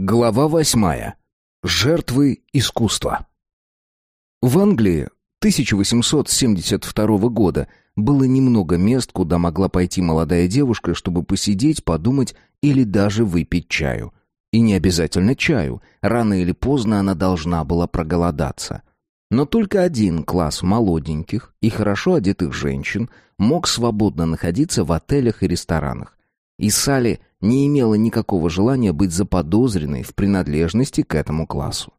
Глава восьмая. Жертвы искусства. В Англии 1872 года было немного мест, куда могла пойти молодая девушка, чтобы посидеть, подумать или даже выпить чаю. И не обязательно чаю, рано или поздно она должна была проголодаться. Но только один класс молоденьких и хорошо одетых женщин мог свободно находиться в отелях и ресторанах. И Салли не имела никакого желания быть заподозренной в принадлежности к этому классу.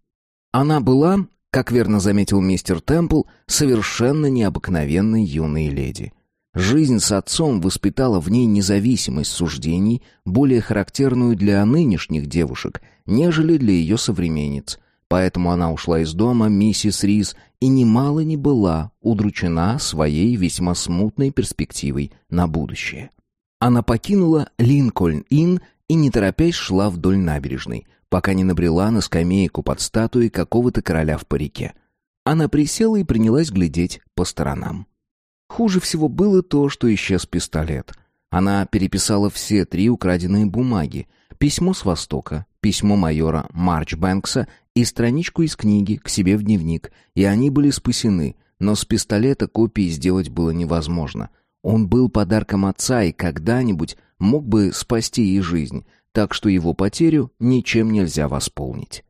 Она была, как верно заметил мистер Темпл, совершенно необыкновенной юной леди. Жизнь с отцом воспитала в ней независимость суждений, более характерную для нынешних девушек, нежели для ее современниц. Поэтому она ушла из дома миссис Рис и немало не была удручена своей весьма смутной перспективой на будущее. Она покинула Линкольн-Инн и, не торопясь, шла вдоль набережной, пока не набрела на скамейку под статуей какого-то короля в парике. Она присела и принялась глядеть по сторонам. Хуже всего было то, что исчез пистолет. Она переписала все три украденные бумаги, письмо с Востока, письмо майора Марчбэнкса и страничку из книги к себе в дневник, и они были спасены, но с пистолета копии сделать было невозможно. Он был подарком отца и когда-нибудь мог бы спасти ей жизнь, так что его потерю ничем нельзя восполнить.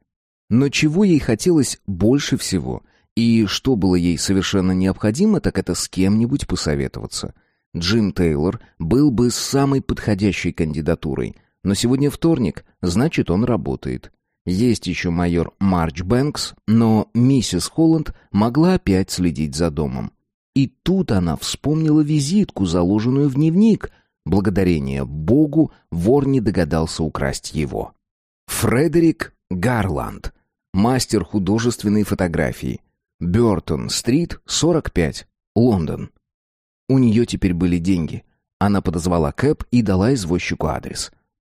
Но чего ей хотелось больше всего, и что было ей совершенно необходимо, так это с кем-нибудь посоветоваться. Джим Тейлор был бы самой подходящей кандидатурой, но сегодня вторник, значит, он работает. Есть еще майор Марч Бэнкс, но миссис Холланд могла опять следить за домом. И тут она вспомнила визитку, заложенную в дневник. Благодарение Богу вор не догадался украсть его. Фредерик Гарланд, мастер художественной фотографии. Бёртон-стрит, 45, Лондон. У нее теперь были деньги. Она подозвала Кэп и дала извозчику адрес.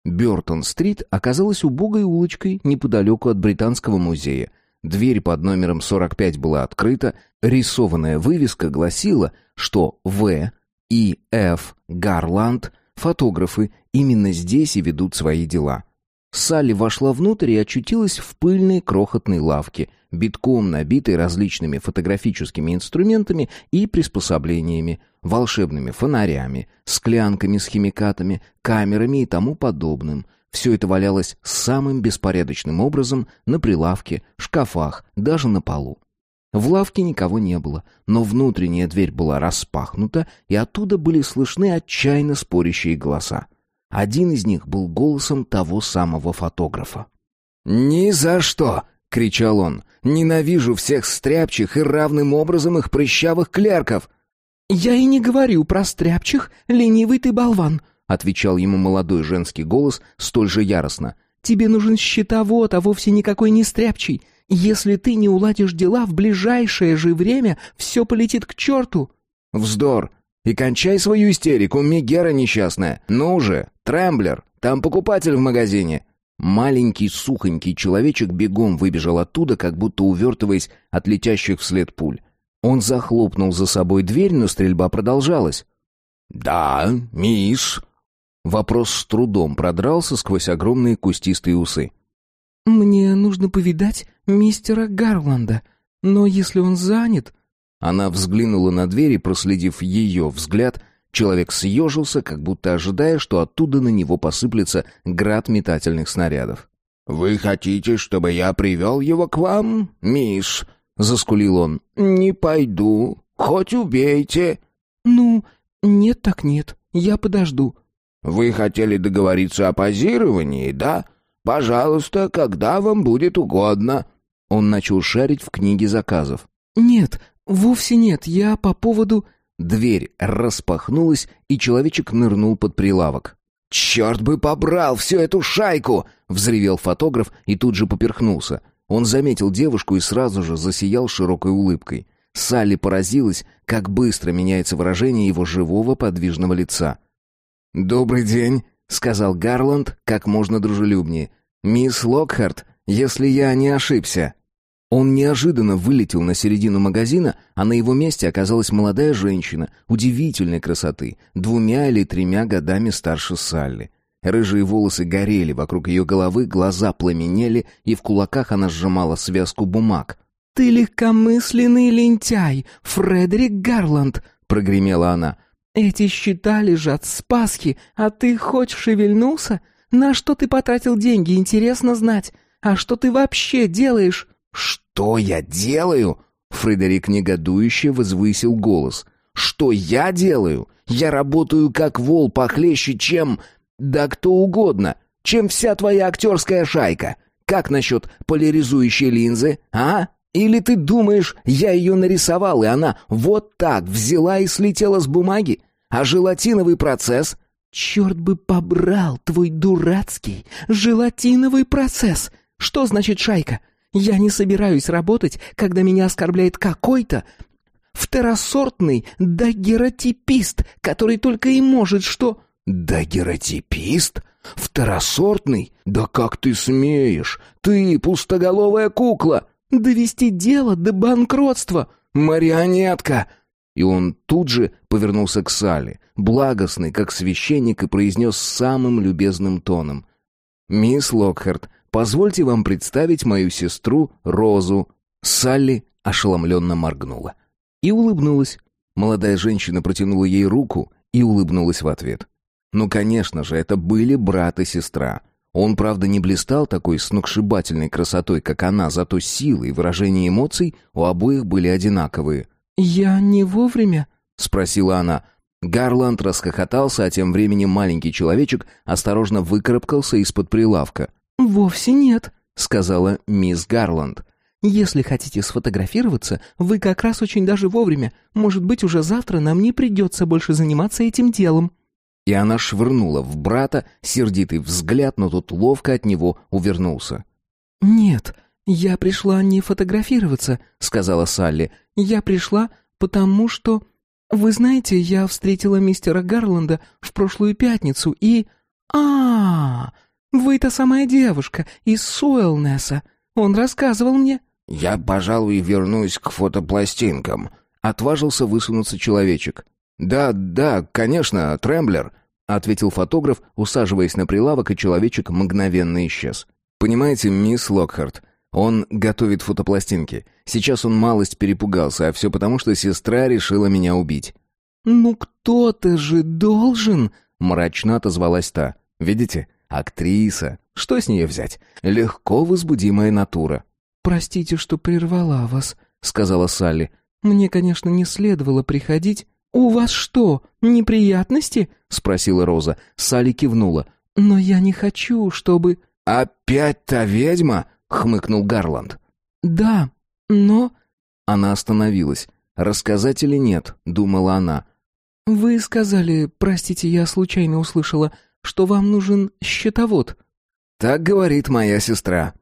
Бёртон-стрит оказалась убогой улочкой неподалеку от Британского музея, Дверь под номером 45 была открыта, рисованная вывеска гласила, что В. и Ф. Гарланд, фотографы, именно здесь и ведут свои дела. Салли вошла внутрь и очутилась в пыльной крохотной лавке, битком набитой различными фотографическими инструментами и приспособлениями, волшебными фонарями, склянками с химикатами, камерами и тому подобным – все это валялось самым беспорядочным образом на прилавке, шкафах, даже на полу. В лавке никого не было, но внутренняя дверь была распахнута, и оттуда были слышны отчаянно спорящие голоса. Один из них был голосом того самого фотографа. «Ни за что!» — кричал он. «Ненавижу всех стряпчих и равным образом их прыщавых клерков!» «Я и не говорю про стряпчих, ленивый ты болван!» Отвечал ему молодой женский голос столь же яростно. Тебе нужен счетовод, а вовсе никакой не стряпчий. Если ты не уладишь дела в ближайшее же время, все полетит к черту. Вздор. И кончай свою истерику, Мегера несчастная. Ну же, Трэмблер, там покупатель в магазине. Маленький сухонький человечек бегом выбежал оттуда, как будто увертываясь от летящих вслед пуль. Он захлопнул за собой дверь, но стрельба продолжалась. «Да, мисс», Вопрос с трудом продрался сквозь огромные кустистые усы. «Мне нужно повидать мистера Гарланда, но если он занят...» Она взглянула на дверь и, проследив ее взгляд, человек съежился, как будто ожидая, что оттуда на него посыплется град метательных снарядов. «Вы хотите, чтобы я привел его к вам, мисс?» — заскулил он. «Не пойду. Хоть убейте». «Ну, нет так нет. Я подожду. Вы хотели договориться о позировании, да? Пожалуйста, когда вам будет угодно. Он начал шарить в книге заказов. Нет, вовсе нет. Я по поводу Дверь распахнулась, и человечек нырнул под прилавок. «Черт бы побрал всю эту шайку!» — взревел фотограф и тут же поперхнулся. Он заметил девушку и сразу же засиял широкой улыбкой. Салли поразилась, как быстро меняется выражение его живого подвижного лица. «Добрый день», — сказал Гарланд как можно дружелюбнее. «Мисс Локхарт, если я не ошибся». Он неожиданно вылетел на середину магазина, а на его месте оказалась молодая женщина, удивительной красоты, двумя или тремя годами старше Салли. Рыжие волосы горели вокруг ее головы, глаза пламенели, и в кулаках она сжимала связку бумаг. «Ты легкомысленный лентяй, Фредерик Гарланд!» — прогремела она. «Эти счета лежат с Пасхи, а ты хоть шевельнулся? На что ты потратил деньги, интересно знать. А что ты вообще делаешь?» «Что я делаю?» Фредерик негодующе возвысил голос. «Что я делаю? Я работаю как вол похлеще, чем... Да кто угодно, чем вся твоя актерская шайка. Как насчет поляризующей линзы, а? Или ты думаешь, я ее нарисовал, и она вот так взяла и слетела с бумаги? А желатиновый процесс? Черт бы побрал твой дурацкий желатиновый процесс! Что значит шайка? Я не собираюсь работать, когда меня оскорбляет какой-то второсортный дагеротипист, который только и может что... Дагеротипист? Второсортный? Да как ты смеешь? Ты пустоголовая кукла! Довести дело до банкротства! Марионетка! И он тут же повернулся к Салли, благостный, как священник, и произнес самым любезным тоном. «Мисс Локхарт, Позвольте вам представить мою сестру Розу». Салли ошеломленно моргнула. И улыбнулась. Молодая женщина протянула ей руку и улыбнулась в ответ. Ну, конечно же, это были брат и сестра. Он, правда, не блистал такой сногсшибательной красотой, как она, зато силы и выражение эмоций у обоих были одинаковые. «Я не вовремя?» — спросила она. Гарланд расхохотался, а тем временем маленький человечек осторожно выкарабкался из-под прилавка. «Вовсе нет», — сказала мисс Гарланд. «Если хотите сфотографироваться, вы как раз очень даже вовремя. Может быть, уже завтра нам не придется больше заниматься этим делом». И она швырнула в брата сердитый взгляд, но тот ловко от него увернулся. «Нет, я пришла не фотографироваться», — сказала Салли. «Я пришла, потому что... Вы знаете, я встретила мистера Гарланда в прошлую пятницу и... а, -а, -а «Вы та самая девушка из Суэлнеса. Он рассказывал мне». «Я, пожалуй, вернусь к фотопластинкам», — отважился высунуться человечек. «Да, да, конечно, Тремблер», — ответил фотограф, усаживаясь на прилавок, и человечек мгновенно исчез. «Понимаете, мисс Локхарт, он готовит фотопластинки. Сейчас он малость перепугался, а все потому, что сестра решила меня убить». «Ну кто-то же должен...» — мрачно отозвалась та. «Видите, Актриса. Что с нее взять? Легко возбудимая натура. «Простите, что прервала вас», — сказала Салли. «Мне, конечно, не следовало приходить». «У вас что, неприятности?» — спросила Роза. Салли кивнула. «Но я не хочу, чтобы...» «Опять та ведьма?» — хмыкнул Гарланд. «Да, но...» Она остановилась. «Рассказать или нет?» — думала она. «Вы сказали, простите, я случайно услышала, что вам нужен счетовод». «Так говорит моя сестра».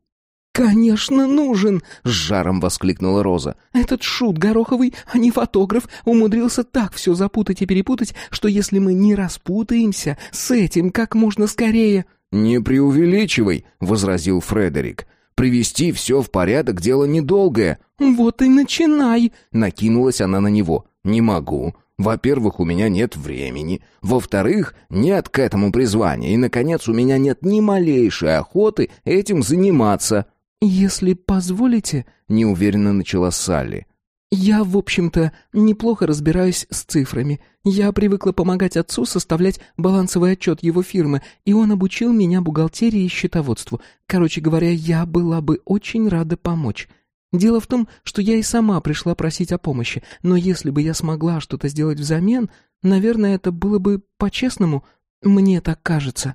«Конечно, нужен!» — с жаром воскликнула Роза. «Этот шут Гороховый, а не фотограф, умудрился так все запутать и перепутать, что если мы не распутаемся с этим как можно скорее...» «Не преувеличивай», — возразил Фредерик. «Привести все в порядок — дело недолгое». «Вот и начинай!» — накинулась она на него. «Не могу. Во-первых, у меня нет времени. Во-вторых, нет к этому призвания. И, наконец, у меня нет ни малейшей охоты этим заниматься». «Если позволите...» — неуверенно начала Салли. «Я, в общем-то, неплохо разбираюсь с цифрами. Я привыкла помогать отцу составлять балансовый отчет его фирмы, и он обучил меня бухгалтерии и счетоводству. Короче говоря, я была бы очень рада помочь. Дело в том, что я и сама пришла просить о помощи, но если бы я смогла что-то сделать взамен, наверное, это было бы по-честному. Мне так кажется».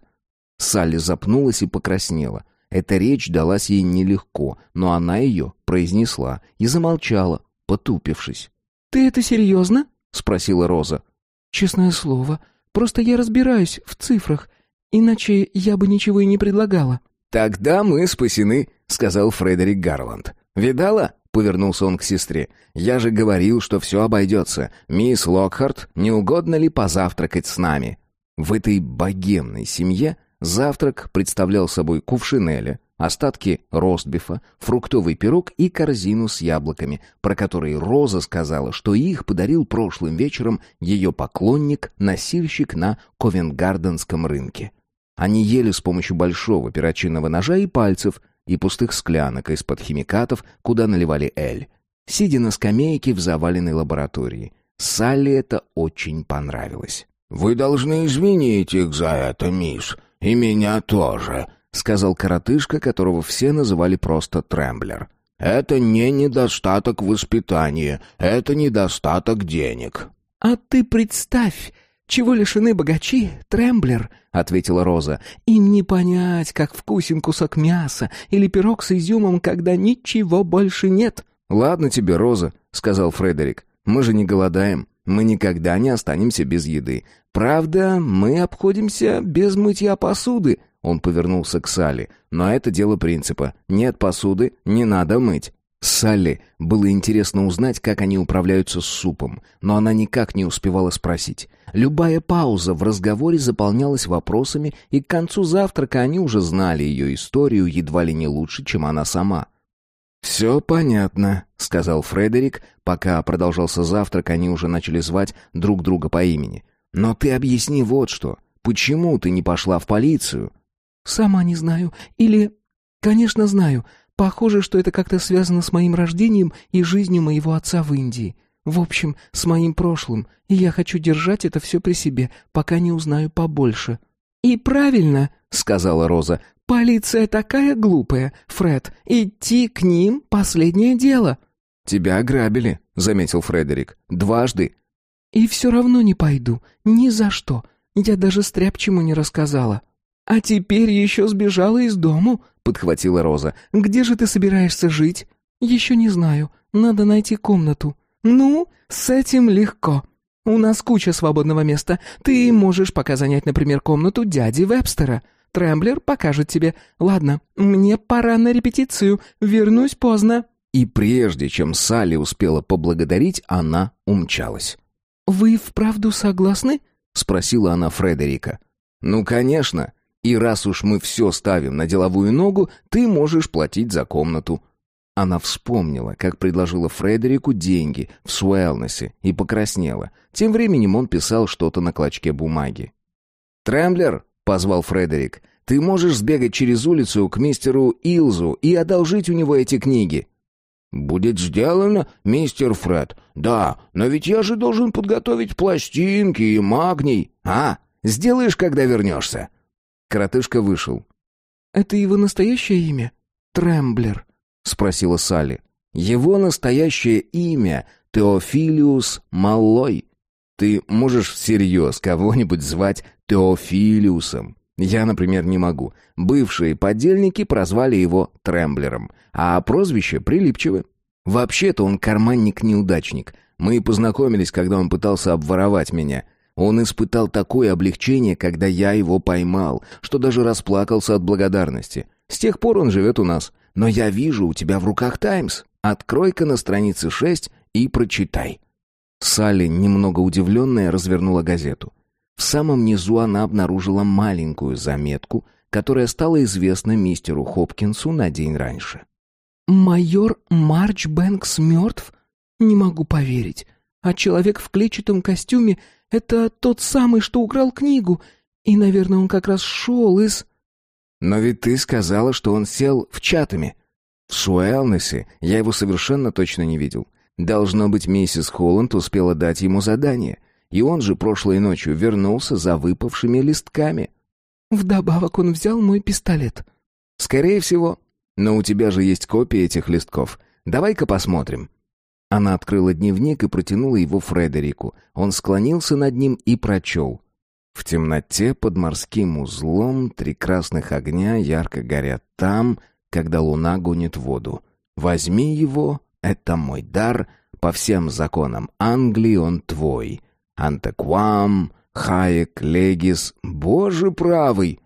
Салли запнулась и покраснела. Эта речь далась ей нелегко, но она ее произнесла и замолчала, потупившись. «Ты это серьезно?» — спросила Роза. «Честное слово, просто я разбираюсь в цифрах, иначе я бы ничего и не предлагала». «Тогда мы спасены», — сказал Фредерик Гарланд. «Видала?» — повернулся он к сестре. «Я же говорил, что все обойдется. Мисс Локхарт, не угодно ли позавтракать с нами?» В этой богемной семье завтрак представлял собой кувшинеля, остатки ростбифа, фруктовый пирог и корзину с яблоками, про которые Роза сказала, что их подарил прошлым вечером ее поклонник, носильщик на Ковенгарденском рынке. Они ели с помощью большого перочинного ножа и пальцев, и пустых склянок из-под химикатов, куда наливали эль, сидя на скамейке в заваленной лаборатории. Салли это очень понравилось. «Вы должны извинить их за это, мисс, и меня тоже», — сказал коротышка, которого все называли просто Трэмблер. «Это не недостаток воспитания, это недостаток денег». «А ты представь, чего лишены богачи, Трэмблер», — ответила Роза. «Им не понять, как вкусен кусок мяса или пирог с изюмом, когда ничего больше нет». «Ладно тебе, Роза», — сказал Фредерик. «Мы же не голодаем. Мы никогда не останемся без еды. Правда, мы обходимся без мытья посуды». Он повернулся к Салли. «Но это дело принципа. Нет посуды, не надо мыть». Салли было интересно узнать, как они управляются с супом, но она никак не успевала спросить. Любая пауза в разговоре заполнялась вопросами, и к концу завтрака они уже знали ее историю едва ли не лучше, чем она сама. «Все понятно», — сказал Фредерик. Пока продолжался завтрак, они уже начали звать друг друга по имени. «Но ты объясни вот что. Почему ты не пошла в полицию?» «Сама не знаю. Или... Конечно, знаю. Похоже, что это как-то связано с моим рождением и жизнью моего отца в Индии. В общем, с моим прошлым. И я хочу держать это все при себе, пока не узнаю побольше». «И правильно», — сказала Роза. «Полиция такая глупая, Фред. Идти к ним — последнее дело». «Тебя ограбили», — заметил Фредерик. «Дважды». «И все равно не пойду. Ни за что. Я даже стряпчему не рассказала». «А теперь еще сбежала из дому», — подхватила Роза. «Где же ты собираешься жить?» «Еще не знаю. Надо найти комнату». «Ну, с этим легко. У нас куча свободного места. Ты можешь пока занять, например, комнату дяди Вебстера. Трэмблер покажет тебе. Ладно, мне пора на репетицию. Вернусь поздно». И прежде чем Салли успела поблагодарить, она умчалась. «Вы вправду согласны?» — спросила она Фредерика. «Ну, конечно. И раз уж мы все ставим на деловую ногу, ты можешь платить за комнату». Она вспомнила, как предложила Фредерику деньги в Суэлнесе и покраснела. Тем временем он писал что-то на клочке бумаги. «Трэмблер», — позвал Фредерик, — «ты можешь сбегать через улицу к мистеру Илзу и одолжить у него эти книги». «Будет сделано, мистер Фред. Да, но ведь я же должен подготовить пластинки и магний». «А, сделаешь, когда вернешься?» Коротышка вышел. «Это его настоящее имя? Трэмблер?» — спросила Салли. «Его настоящее имя — Теофилиус Маллой. Ты можешь всерьез кого-нибудь звать Теофилиусом? Я, например, не могу. Бывшие подельники прозвали его Трэмблером, а прозвище прилипчивы. Вообще-то он карманник-неудачник. Мы познакомились, когда он пытался обворовать меня. Он испытал такое облегчение, когда я его поймал, что даже расплакался от благодарности. С тех пор он живет у нас. Но я вижу у тебя в руках «Таймс». Открой-ка на странице 6 и прочитай». Салли, немного удивленная, развернула газету. В самом низу она обнаружила маленькую заметку, которая стала известна мистеру Хопкинсу на день раньше. «Майор Марч Бэнкс мертв? Не могу поверить. А человек в клетчатом костюме — это тот самый, что украл книгу. И, наверное, он как раз шел из...» «Но ведь ты сказала, что он сел в чатами. В Суэлнесе я его совершенно точно не видел. Должно быть, миссис Холланд успела дать ему задание, и он же прошлой ночью вернулся за выпавшими листками». «Вдобавок он взял мой пистолет». «Скорее всего. Но у тебя же есть копии этих листков. Давай-ка посмотрим». Она открыла дневник и протянула его Фредерику. Он склонился над ним и прочел. В темноте под морским узлом три красных огня ярко горят там, когда луна гонит воду. Возьми его, это мой дар, по всем законам Англии он твой. Антеквам, Хаек, Легис, боже правый!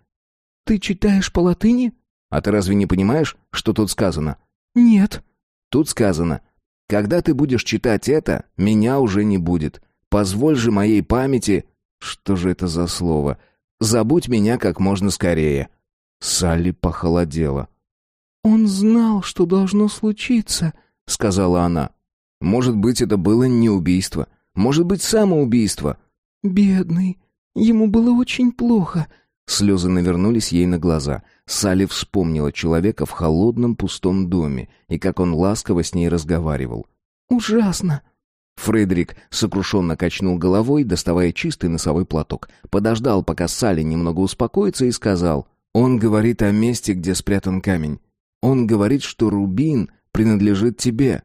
Ты читаешь по латыни? А ты разве не понимаешь, что тут сказано? Нет. Тут сказано, когда ты будешь читать это, меня уже не будет. Позволь же моей памяти что же это за слово? Забудь меня как можно скорее. Салли похолодела. Он знал, что должно случиться, сказала она. Может быть, это было не убийство, может быть, самоубийство. Бедный, ему было очень плохо. Слезы навернулись ей на глаза. Салли вспомнила человека в холодном пустом доме и как он ласково с ней разговаривал. «Ужасно!» Фредерик сокрушенно качнул головой, доставая чистый носовой платок. Подождал, пока Салли немного успокоится, и сказал... «Он говорит о месте, где спрятан камень. Он говорит, что рубин принадлежит тебе».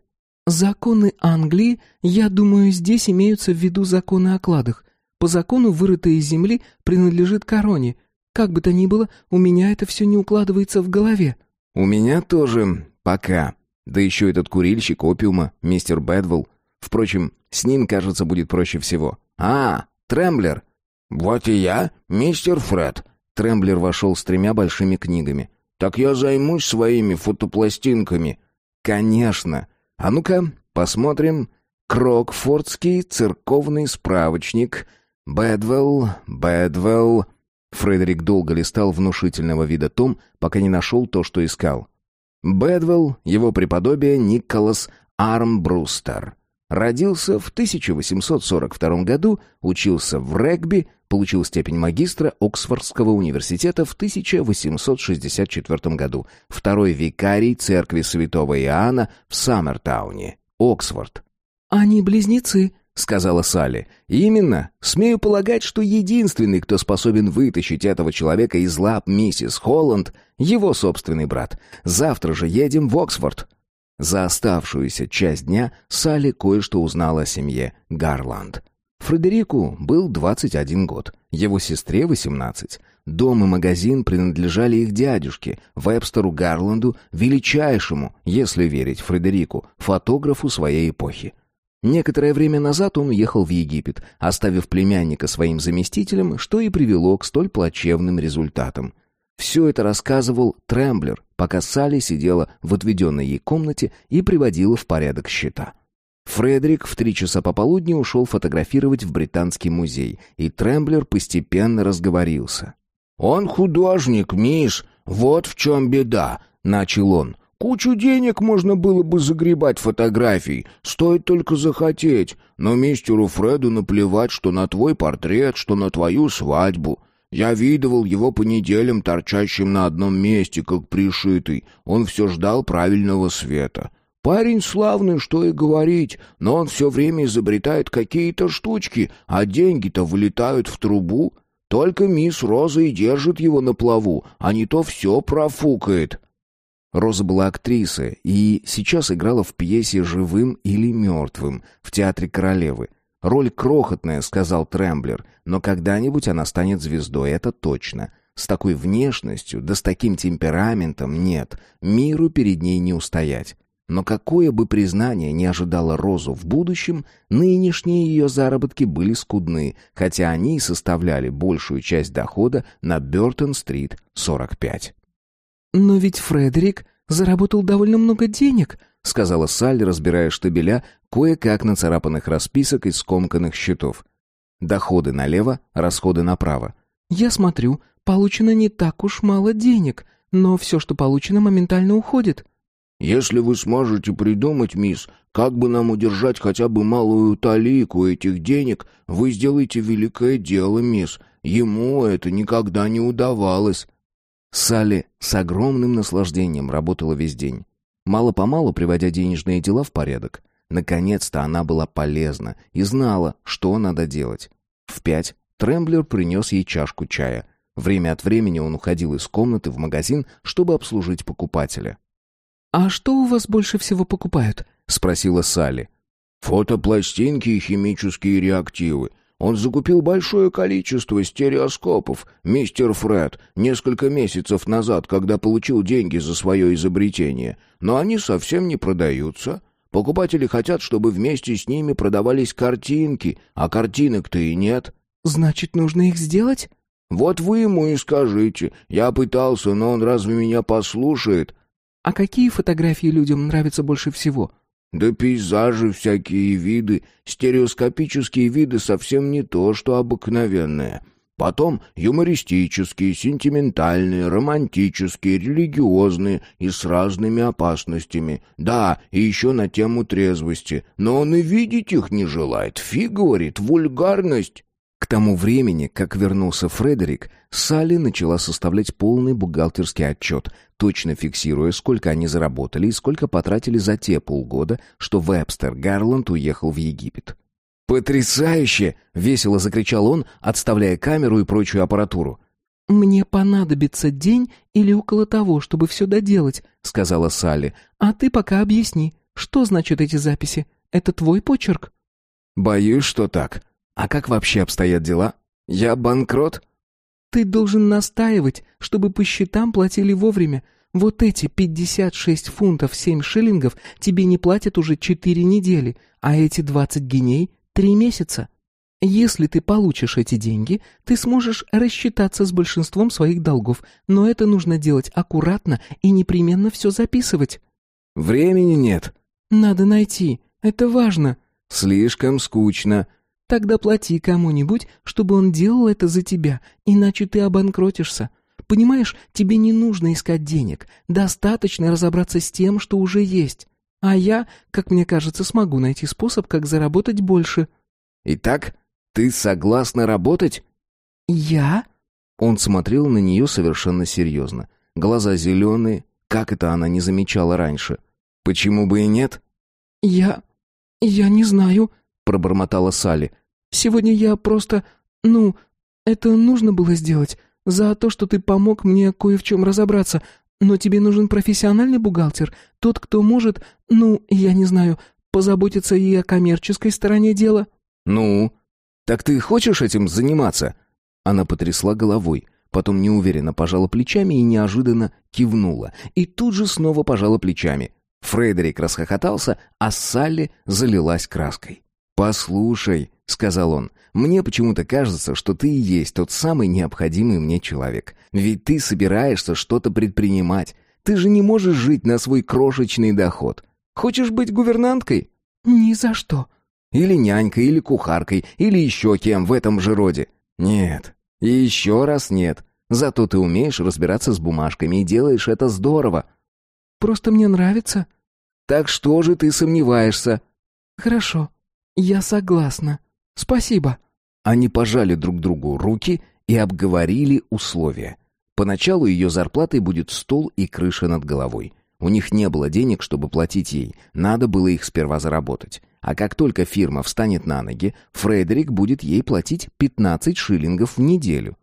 «Законы Англии, я думаю, здесь имеются в виду законы о кладах. По закону вырытая из земли принадлежит короне. Как бы то ни было, у меня это все не укладывается в голове». «У меня тоже. Пока. Да еще этот курильщик опиума, мистер Бэдвелл. Впрочем, с ним, кажется, будет проще всего. А, Тремблер. Вот и я, мистер Фред. Тремблер вошел с тремя большими книгами. Так я займусь своими фотопластинками. Конечно. А ну-ка, посмотрим. Крокфордский церковный справочник. Бэдвелл, Бэдвелл. Фредерик долго листал внушительного вида том, пока не нашел то, что искал. Бэдвелл, его преподобие Николас Армбрустер. Родился в 1842 году, учился в регби, получил степень магистра Оксфордского университета в 1864 году, второй викарий церкви святого Иоанна в Саммертауне, Оксфорд. «Они близнецы», — сказала Салли. «Именно. Смею полагать, что единственный, кто способен вытащить этого человека из лап миссис Холланд, его собственный брат. Завтра же едем в Оксфорд». За оставшуюся часть дня Салли кое-что узнала о семье Гарланд. Фредерику был 21 год, его сестре 18. Дом и магазин принадлежали их дядюшке, Вебстеру Гарланду, величайшему, если верить Фредерику, фотографу своей эпохи. Некоторое время назад он уехал в Египет, оставив племянника своим заместителем, что и привело к столь плачевным результатам. Все это рассказывал Трэмблер, пока Салли сидела в отведенной ей комнате и приводила в порядок счета. Фредерик в три часа пополудни ушел фотографировать в Британский музей, и Трэмблер постепенно разговорился. «Он художник, Миш, вот в чем беда», — начал он. «Кучу денег можно было бы загребать фотографий, стоит только захотеть, но мистеру Фреду наплевать, что на твой портрет, что на твою свадьбу. Я видывал его по неделям торчащим на одном месте, как пришитый. Он все ждал правильного света. Парень славный, что и говорить, но он все время изобретает какие-то штучки, а деньги-то вылетают в трубу. Только мисс Роза и держит его на плаву, а не то все профукает». Роза была актрисой и сейчас играла в пьесе «Живым или мертвым» в Театре Королевы. Роль крохотная, сказал Трэмблер, но когда-нибудь она станет звездой, это точно. С такой внешностью, да с таким темпераментом нет, миру перед ней не устоять. Но какое бы признание не ожидало Розу в будущем, нынешние ее заработки были скудны, хотя они и составляли большую часть дохода на Бёртон-стрит 45. «Но ведь Фредерик заработал довольно много денег», — сказала Салли, разбирая штабеля кое-как нацарапанных расписок и скомканных счетов. Доходы налево, расходы направо. «Я смотрю, получено не так уж мало денег, но все, что получено, моментально уходит». «Если вы сможете придумать, мисс, как бы нам удержать хотя бы малую талику этих денег, вы сделаете великое дело, мисс. Ему это никогда не удавалось». Салли с огромным наслаждением работала весь день мало-помалу приводя денежные дела в порядок. Наконец-то она была полезна и знала, что надо делать. В пять Тремблер принес ей чашку чая. Время от времени он уходил из комнаты в магазин, чтобы обслужить покупателя. «А что у вас больше всего покупают?» — спросила Салли. «Фотопластинки и химические реактивы. Он закупил большое количество стереоскопов, мистер Фред, несколько месяцев назад, когда получил деньги за свое изобретение. Но они совсем не продаются. Покупатели хотят, чтобы вместе с ними продавались картинки, а картинок-то и нет. Значит, нужно их сделать? Вот вы ему и скажите. Я пытался, но он разве меня послушает? А какие фотографии людям нравятся больше всего? Да пейзажи, всякие виды, стереоскопические виды совсем не то, что обыкновенные. Потом юмористические, сентиментальные, романтические, религиозные и с разными опасностями. Да, и еще на тему трезвости. Но он и видеть их не желает. Фи, говорит, вульгарность. К тому времени, как вернулся Фредерик, Салли начала составлять полный бухгалтерский отчет, точно фиксируя, сколько они заработали и сколько потратили за те полгода, что Вебстер Гарланд уехал в Египет. «Потрясающе!» — весело закричал он, отставляя камеру и прочую аппаратуру. «Мне понадобится день или около того, чтобы все доделать», — сказала Салли. «А ты пока объясни, что значат эти записи? Это твой почерк?» «Боюсь, что так. А как вообще обстоят дела? Я банкрот?» «Ты должен настаивать, чтобы по счетам платили вовремя. Вот эти пятьдесят шесть фунтов семь шиллингов тебе не платят уже четыре недели, а эти двадцать геней — три месяца. Если ты получишь эти деньги, ты сможешь рассчитаться с большинством своих долгов, но это нужно делать аккуратно и непременно все записывать». «Времени нет». «Надо найти. Это важно». «Слишком скучно». «Тогда плати кому-нибудь, чтобы он делал это за тебя, иначе ты обанкротишься. Понимаешь, тебе не нужно искать денег. Достаточно разобраться с тем, что уже есть. А я, как мне кажется, смогу найти способ, как заработать больше». «Итак, ты согласна работать?» «Я?» Он смотрел на нее совершенно серьезно. Глаза зеленые, как это она не замечала раньше. «Почему бы и нет?» «Я... я не знаю», — пробормотала Салли. «Сегодня я просто... ну, это нужно было сделать. За то, что ты помог мне кое в чем разобраться. Но тебе нужен профессиональный бухгалтер. Тот, кто может, ну, я не знаю, позаботиться и о коммерческой стороне дела». «Ну, так ты хочешь этим заниматься?» Она потрясла головой, потом неуверенно пожала плечами и неожиданно кивнула. И тут же снова пожала плечами. Фредерик расхохотался, а Салли залилась краской. «Послушай», — сказал он, — «мне почему-то кажется, что ты и есть тот самый необходимый мне человек. Ведь ты собираешься что-то предпринимать. Ты же не можешь жить на свой крошечный доход. Хочешь быть гувернанткой?» «Ни за что», или нянькой, или кухаркой, или еще кем в этом же роде. Нет. И еще раз нет. Зато ты умеешь разбираться с бумажками и делаешь это здорово. Просто мне нравится. Так что же ты сомневаешься? Хорошо. Я согласна. Спасибо. Они пожали друг другу руки и обговорили условия. Поначалу ее зарплатой будет стол и крыша над головой. У них не было денег, чтобы платить ей. Надо было их сперва заработать. А как только фирма встанет на ноги, Фредерик будет ей платить 15 шиллингов в неделю.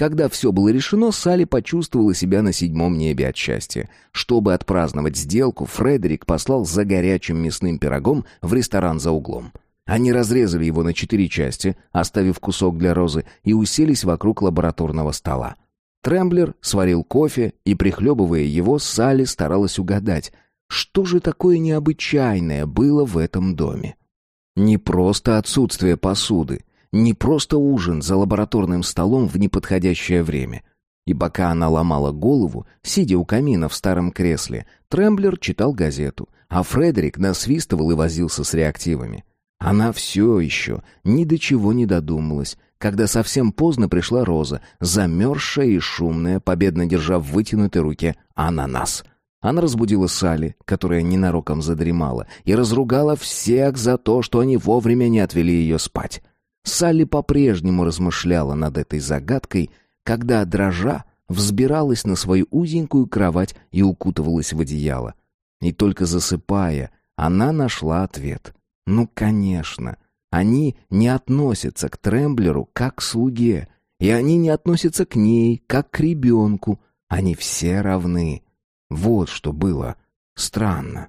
Когда все было решено, Салли почувствовала себя на седьмом небе от счастья. Чтобы отпраздновать сделку, Фредерик послал за горячим мясным пирогом в ресторан за углом. Они разрезали его на четыре части, оставив кусок для Розы, и уселись вокруг лабораторного стола. Тремблер сварил кофе, и, прихлебывая его, Салли старалась угадать, что же такое необычайное было в этом доме? Не просто отсутствие посуды, не просто ужин за лабораторным столом в неподходящее время. И пока она ломала голову, сидя у камина в старом кресле, Тремблер читал газету, а Фредерик насвистывал и возился с реактивами. Она все еще ни до чего не додумалась, когда совсем поздно пришла Роза, замерзшая и шумная, победно держа в вытянутой руке ананас. Она разбудила Салли, которая ненароком задремала, и разругала всех за то, что они вовремя не отвели ее спать. Салли по-прежнему размышляла над этой загадкой, когда, дрожа, взбиралась на свою узенькую кровать и укутывалась в одеяло. И только засыпая, она нашла ответ. Ну, конечно, они не относятся к Тремблеру как к слуге, и они не относятся к ней как к ребенку. Они все равны. Вот что было странно.